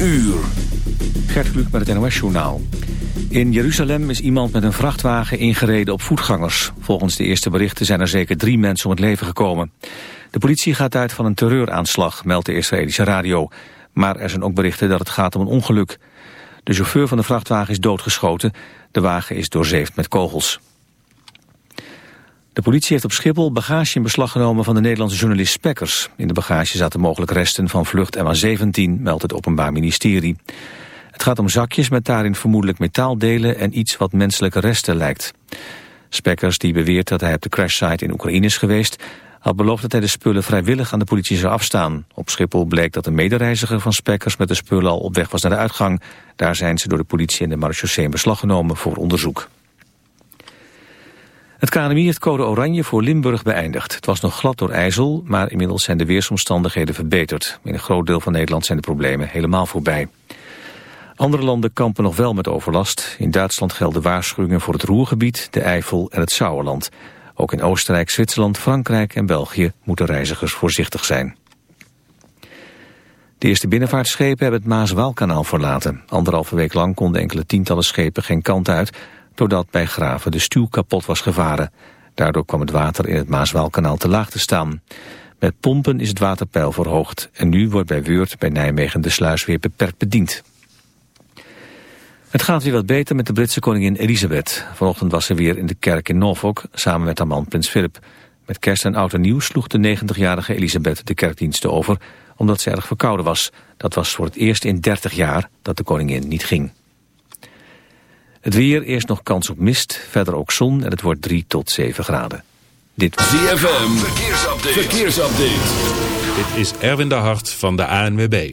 uur. Gert Kluk met het NOS-journaal. In Jeruzalem is iemand met een vrachtwagen ingereden op voetgangers. Volgens de eerste berichten zijn er zeker drie mensen om het leven gekomen. De politie gaat uit van een terreuraanslag, meldt de Israëlische radio. Maar er zijn ook berichten dat het gaat om een ongeluk. De chauffeur van de vrachtwagen is doodgeschoten. De wagen is doorzeefd met kogels. De politie heeft op Schiphol bagage in beslag genomen van de Nederlandse journalist Spekkers. In de bagage zaten mogelijk resten van vlucht MH17, meldt het Openbaar Ministerie. Het gaat om zakjes met daarin vermoedelijk metaaldelen en iets wat menselijke resten lijkt. Spekkers, die beweert dat hij op de crashsite in Oekraïne is geweest, had beloofd dat hij de spullen vrijwillig aan de politie zou afstaan. Op Schiphol bleek dat een medereiziger van Spekkers met de spullen al op weg was naar de uitgang. Daar zijn ze door de politie en de marechaussee in beslag genomen voor onderzoek. Het KNMI heeft code oranje voor Limburg beëindigd. Het was nog glad door IJssel, maar inmiddels zijn de weersomstandigheden verbeterd. In een groot deel van Nederland zijn de problemen helemaal voorbij. Andere landen kampen nog wel met overlast. In Duitsland gelden waarschuwingen voor het Roergebied, de Eifel en het Sauerland. Ook in Oostenrijk, Zwitserland, Frankrijk en België moeten reizigers voorzichtig zijn. De eerste binnenvaartschepen hebben het Maas-Waalkanaal verlaten. Anderhalve week lang konden enkele tientallen schepen geen kant uit doordat bij Graven de stuw kapot was gevaren. Daardoor kwam het water in het Maaswaalkanaal te laag te staan. Met pompen is het waterpeil verhoogd en nu wordt bij Weurt bij Nijmegen de sluis weer beperkt bediend. Het gaat weer wat beter met de Britse koningin Elisabeth. Vanochtend was ze weer in de kerk in Norfolk samen met haar man prins Philip. Met kerst en oud en nieuw sloeg de 90-jarige Elisabeth de kerkdiensten over... omdat ze erg verkouden was. Dat was voor het eerst in 30 jaar dat de koningin niet ging. Het weer, eerst nog kans op mist, verder ook zon en het wordt 3 tot 7 graden. Dit was ZFM, verkeersupdate. verkeersupdate. Dit is Erwin de Hart van de ANWB.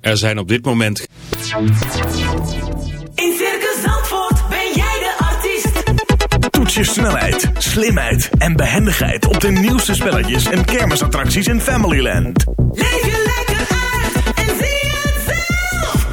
Er zijn op dit moment... In Circus Zandvoort ben jij de artiest. Toets je snelheid, slimheid en behendigheid op de nieuwste spelletjes en kermisattracties in Familyland. Leef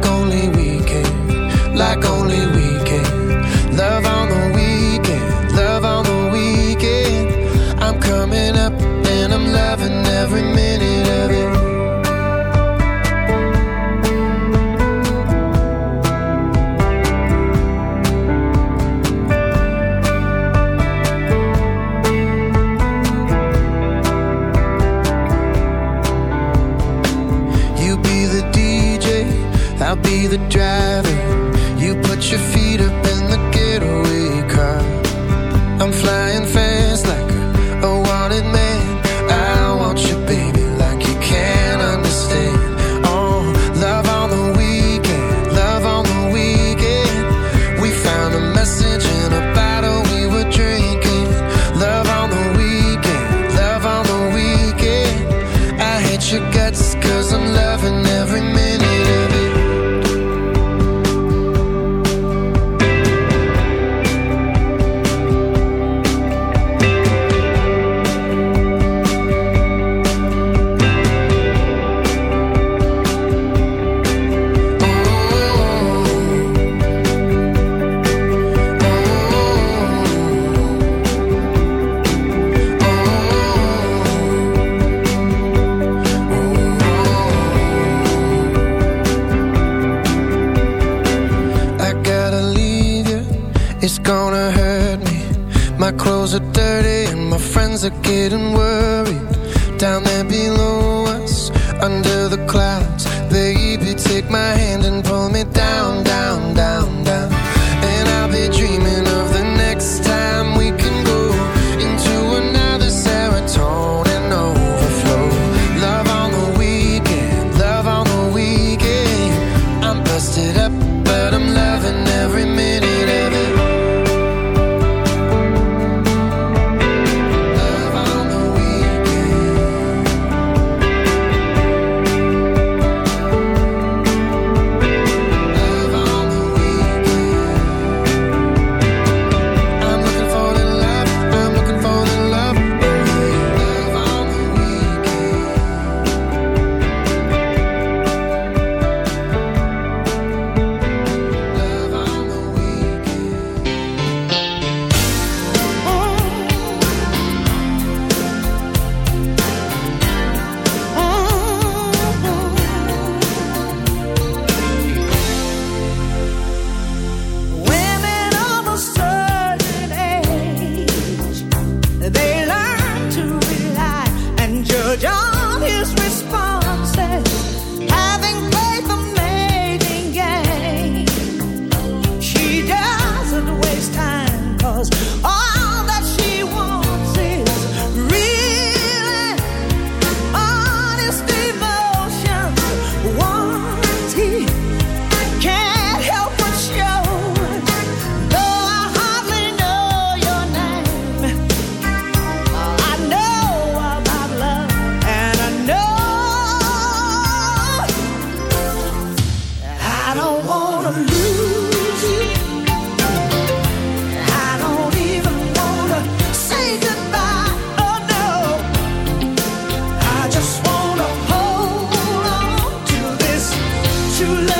Like only we can, like only love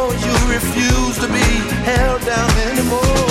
held down anymore.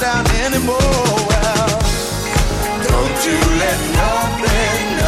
down anymore. Well, don't you let nothing,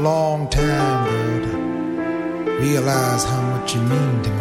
long time, girl, to realize how much you mean to me.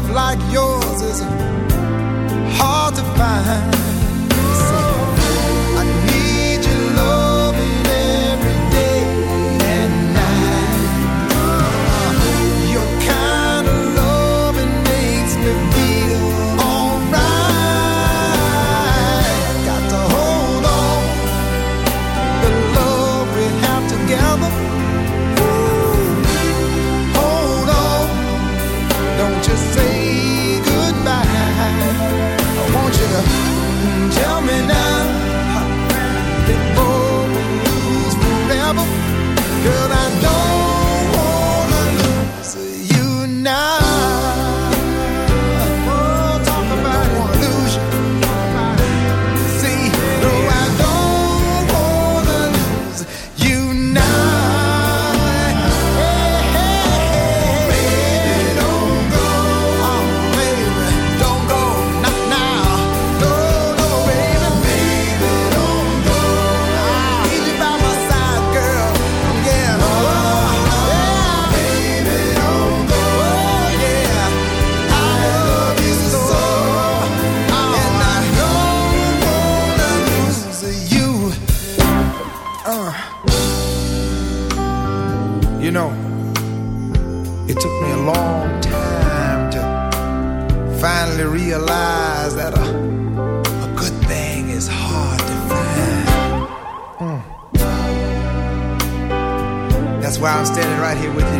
love like yours is hard to find. Right here with you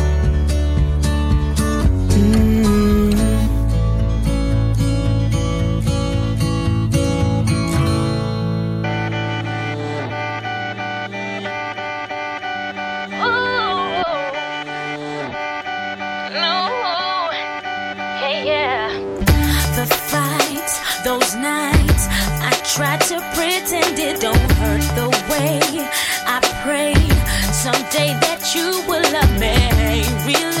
the way I pray someday that you will love me. Really